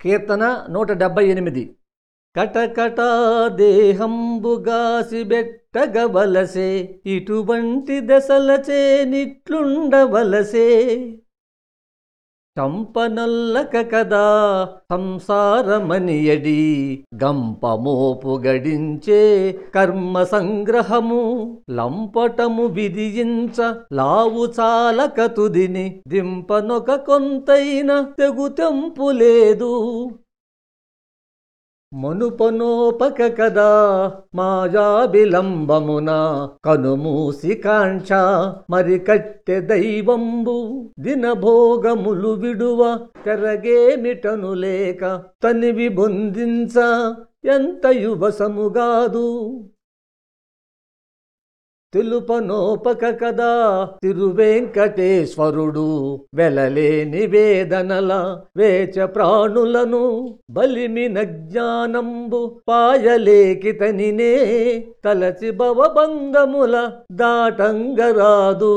కీర్తన నూట డెబ్బై ఎనిమిది. కటకట దేహంబుగాసి బెట్టగవలసే ఇటువంటి దశలచే నిట్లుండవలసే. చంపనల్లక కదా సంసారమనియడి గంపమోపు గడించే కర్మ సంగ్రహము లంపటము విధించ లావు చాలక తుదిని దింపనొక కొంతైన తెగు తెంపు లేదు. మనుపనోపక కదా మాయాబిలంబమున కనుమూసి కాంక్ష మరి కట్టె దైవంబు దినభోగములు విడువ తెరగేమిటను లేక తనివి బొందించ ఎంత యువసముగాదు తెలుపనోపక కదా తిరువెంకటేశ్వరుడు వెలలేని వేదనల వేచ ప్రాణులను బలిమిన జ్ఞానంబు పాయలేకితనినే తలచి భవబంధముల దాటంగరాదు.